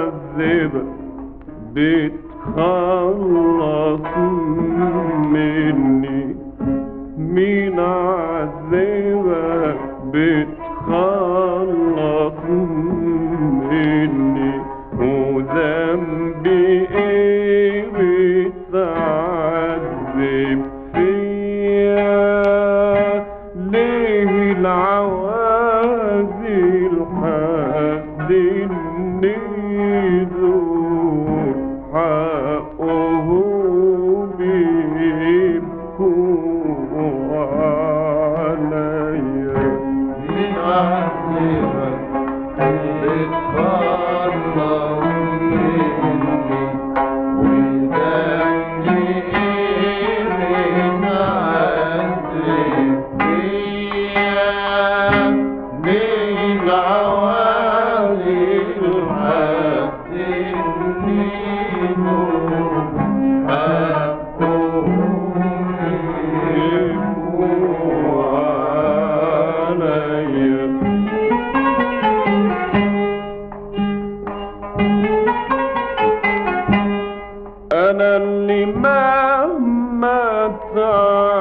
متعذبة بتخلص مني مين عذبة بتخلص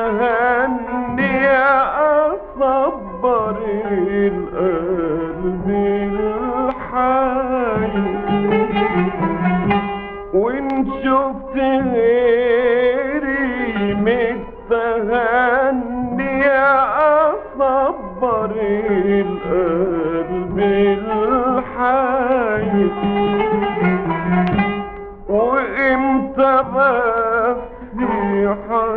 اهني اصبر القلب الحي. وإن شفت غيري متهني اصبر القلب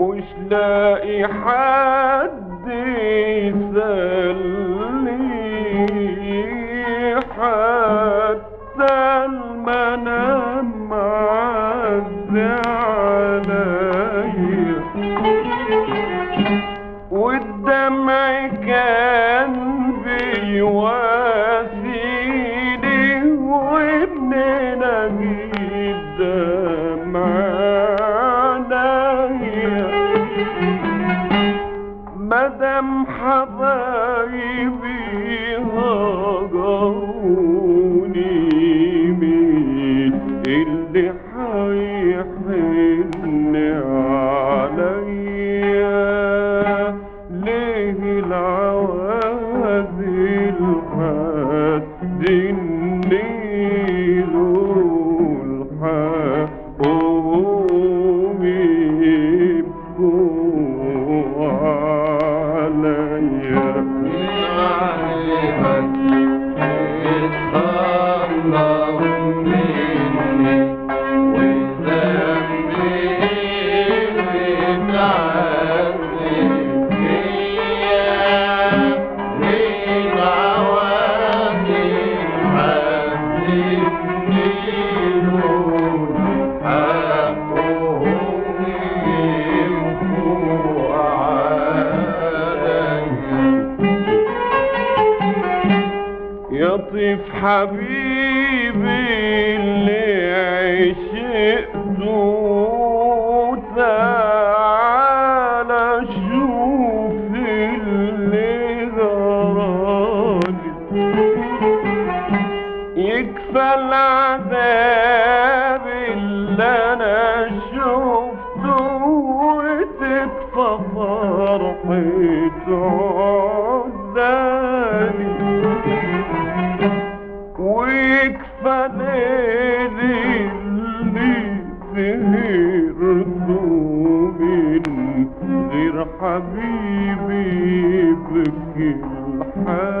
مش لاقي حد يسلي حتى المنام عز علي والدمع كان بيواسيني وابن نبيل i'm love. عازف حبيبي اللي عشقته تعالى شوف اللي غراني يكفى العذاب اللي أنا شفته وتكفى فرحي. حبيبي بكي الحالي ليه